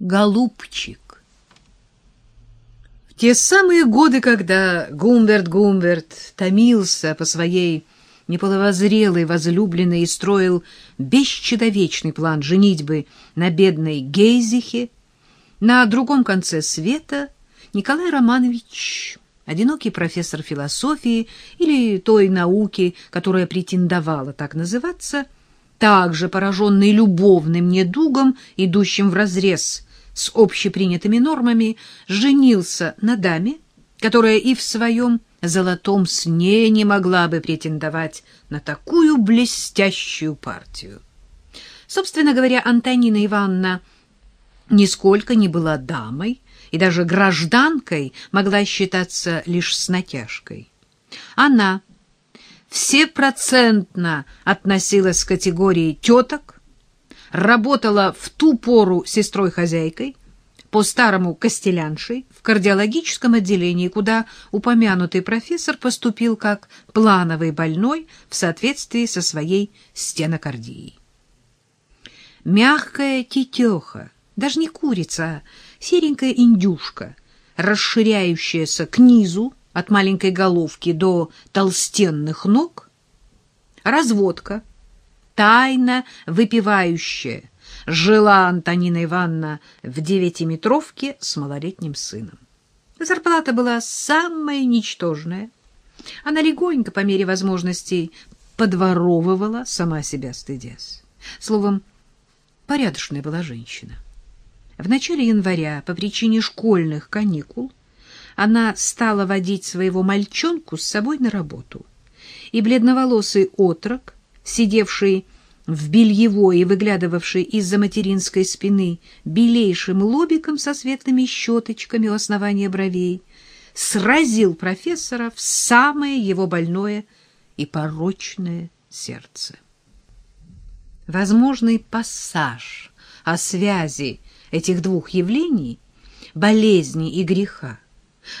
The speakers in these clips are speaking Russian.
Голубчик. В те самые годы, когда Гумберт Гумберт томился по своей неполовозрелой возлюбленной и строил бесчеловечный план женитьбы на бедной Гейзихе, на другом конце света Николай Романович, одинокий профессор философии или той науки, которая претендовала так называться, также пораженный любовным недугом, идущим вразрез с общепринятыми нормами, женился на даме, которая и в своем золотом сне не могла бы претендовать на такую блестящую партию. Собственно говоря, Антонина Ивановна нисколько не была дамой и даже гражданкой могла считаться лишь с натяжкой. Она всепроцентно относилась к категории теток, работала в ту пору сестрой-хозяйкой, по-старому костеляншей, в кардиологическом отделении, куда упомянутый профессор поступил как плановый больной в соответствии со своей стенокардией. Мягкая тетеха, даже не курица, а серенькая индюшка, расширяющаяся к низу, от маленькой головки до толстенных ног, разводка, тайно выпивающая, жила Антонина Ивановна в девятиметровке с малолетним сыном. Зарплата была самая ничтожная. Она легонько, по мере возможностей, подворовывала, сама себя стыдясь. Словом, порядочная была женщина. В начале января, по причине школьных каникул, она стала водить своего мальчонку с собой на работу. И бледноволосый отрок, сидевший в бельевой и выглядывавший из-за материнской спины белейшим лобиком со светлыми щеточками у основания бровей, сразил профессора в самое его больное и порочное сердце. Возможный пассаж о связи этих двух явлений, болезни и греха,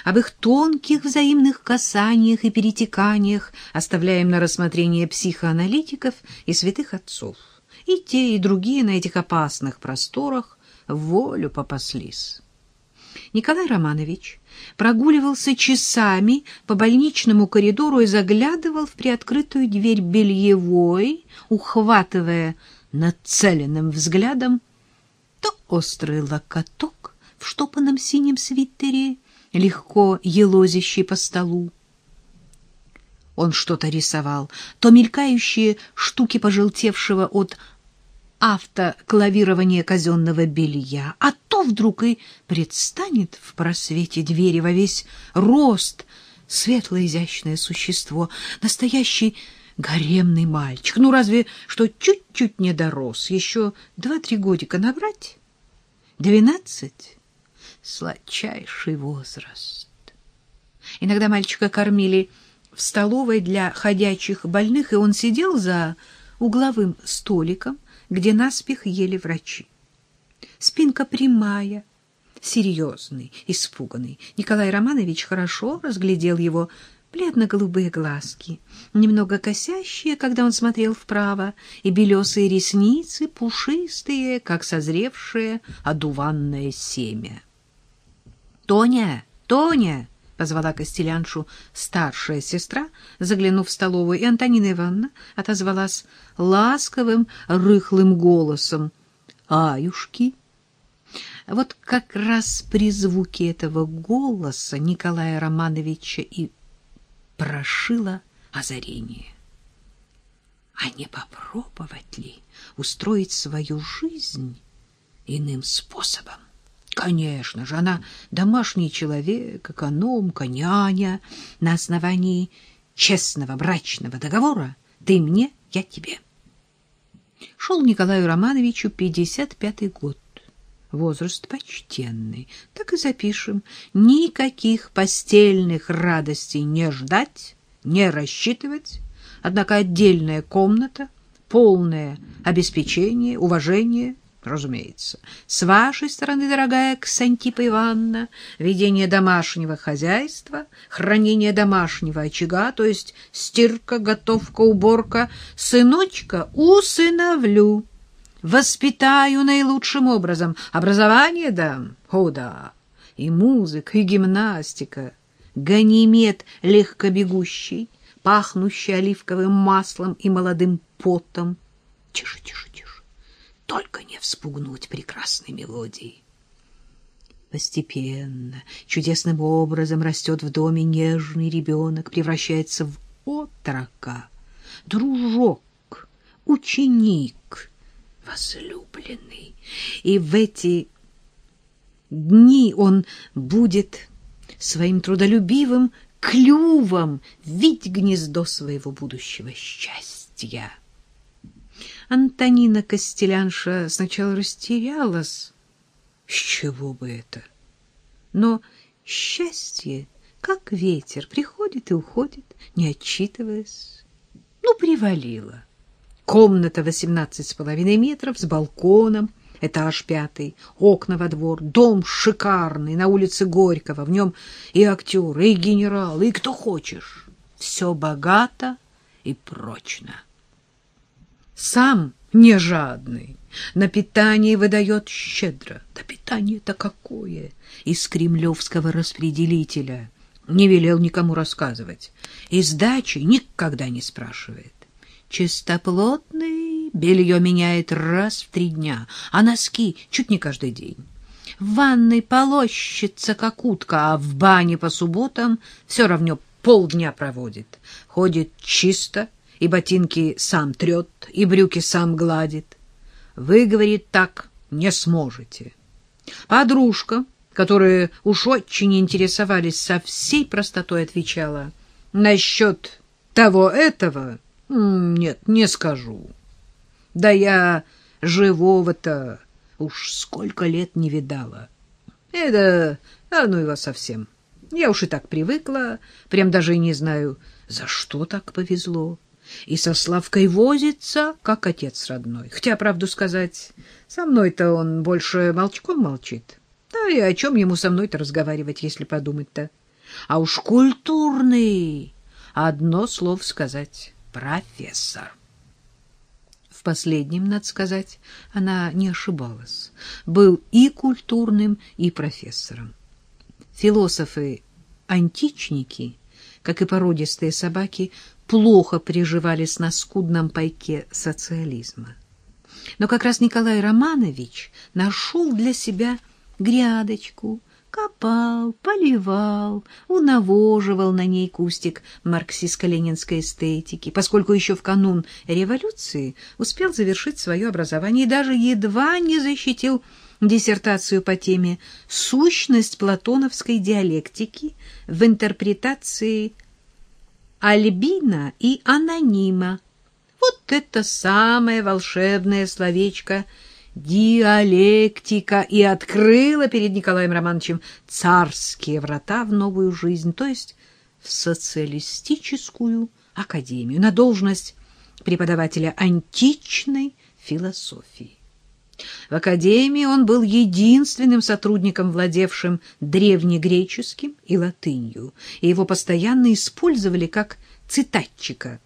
об их тонких взаимных касаниях и перетеканиях оставляем на рассмотрение психоаналитиков и святых отцов. И те, и другие на этих опасных просторах волю попаслись. Николай Романович прогуливался часами по больничному коридору и заглядывал в приоткрытую дверь бельевой, ухватывая нацеленным взглядом то острый локоток в штопанном синем свитере, легко елозящий по столу. Он что-то рисовал, то мелькающие штуки пожелтевшего от автоклавирования казенного белья, а то вдруг и предстанет в просвете двери во весь рост светлое изящное существо, настоящий гаремный мальчик. Ну, разве что чуть-чуть не дорос, еще два-три годика набрать? Двенадцать? Сладчайший возраст. Иногда мальчика кормили в столовой для ходячих больных, и он сидел за угловым столиком, где наспех ели врачи. Спинка прямая, серьезный, испуганный. Николай Романович хорошо разглядел его бледно-голубые глазки, немного косящие, когда он смотрел вправо, и белесые ресницы, пушистые, как созревшее одуванное семя. Тоня, Тоня, позвала Костеляншу старшая сестра, заглянув в столовую, и Антонина Ивановна отозвалась ласковым, рыхлым голосом: "Аюшки". Вот как раз при звуке этого голоса Николая Романовича и прошило озарение. А не попробовать ли устроить свою жизнь иным способом? Конечно же, она домашний человек, экономка, няня. На основании честного брачного договора ты мне, я тебе. Шел Николаю Романовичу 55-й год. Возраст почтенный. Так и запишем. Никаких постельных радостей не ждать, не рассчитывать. Однако отдельная комната, полное обеспечение, уважение — Разумеется. С вашей стороны, дорогая Ксантипа Ивановна, ведение домашнего хозяйства, хранение домашнего очага, то есть стирка, готовка, уборка, сыночка усыновлю. воспитаю наилучшим образом, образование дам. О да, и музыка, и гимнастика, ганимед легкобегущий, пахнущий оливковым маслом и молодым потом. Тише, тише, только не вспугнуть прекрасной мелодии. Постепенно, чудесным образом растет в доме нежный ребенок, превращается в отрока, дружок, ученик, возлюбленный. И в эти дни он будет своим трудолюбивым клювом видеть гнездо своего будущего счастья. Антонина Костелянша сначала растерялась, с чего бы это? Но счастье, как ветер, приходит и уходит, не отчитываясь. Ну, привалило. Комната восемнадцать с половиной метров с балконом, этаж пятый, окна во двор, дом шикарный на улице Горького, в нем и актеры, и генералы, и кто хочешь. Все богато и прочно. Сам не жадный, на питание выдает щедро. Да питание-то какое! Из кремлевского распределителя. Не велел никому рассказывать. И сдачи никогда не спрашивает. Чистоплотный, белье меняет раз в три дня, а носки чуть не каждый день. В ванной полощется, как утка, а в бане по субботам все равно полдня проводит. Ходит чисто, и ботинки сам трет, и брюки сам гладит. Вы, говорит, так не сможете. Подружка, которая уж очень интересовались, со всей простотой отвечала. Насчет того-этого нет, не скажу. Да я живого-то уж сколько лет не видала. Это, ну его совсем. Я уж и так привыкла, прям даже и не знаю, за что так повезло и со Славкой возится, как отец родной. Хотя, правду сказать, со мной-то он больше молчком молчит. Да и о чем ему со мной-то разговаривать, если подумать-то? А уж культурный, одно слово сказать, профессор. В последнем, надо сказать, она не ошибалась. Был и культурным, и профессором. Философы-античники, как и породистые собаки, плохо приживались на скудном пайке социализма. Но как раз Николай Романович нашел для себя грядочку, копал, поливал, унавоживал на ней кустик марксистско-ленинской эстетики, поскольку еще в канун революции успел завершить свое образование и даже едва не защитил диссертацию по теме «Сущность платоновской диалектики в интерпретации Альбина и Анонима. Вот это самое волшебное словечко диалектика и открыла перед Николаем Романовичем царские врата в новую жизнь, то есть в социалистическую академию, на должность преподавателя античной философии. В академии он был единственным сотрудником, владевшим древнегреческим и латынью, и его постоянно использовали как цитатчика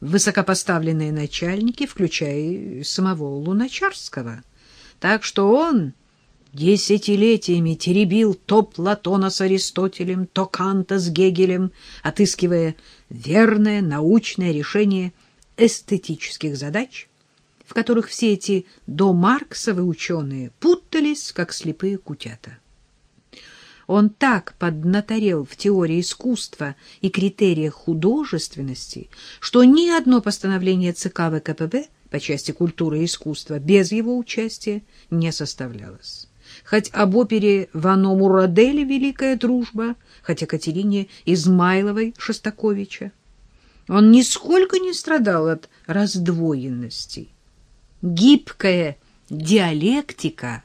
высокопоставленные начальники, включая самого Луначарского. Так что он десятилетиями теребил то Платона с Аристотелем, то Канта с Гегелем, отыскивая верное научное решение эстетических задач — в которых все эти домарксовы ученые путались, как слепые кутята. Он так поднаторел в теории искусства и критериях художественности, что ни одно постановление ЦК ВКПБ по части культуры и искусства без его участия не составлялось. Хоть об опере Вано Мурадели «Великая дружба», хоть о Катерине Измайловой Шостаковича. Он нисколько не страдал от раздвоенности гибкая диалектика,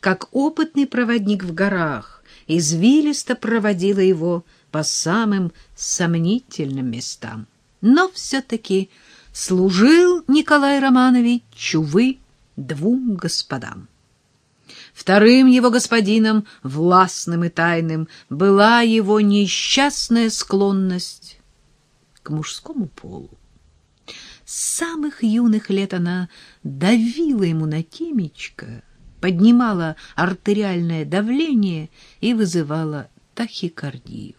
как опытный проводник в горах, извилисто проводила его по самым сомнительным местам. Но все-таки служил Николай Романович, чувы, двум господам. Вторым его господином, властным и тайным, была его несчастная склонность к мужскому полу. Самых юных лет она давила ему на темечко, поднимала артериальное давление и вызывала тахикардию.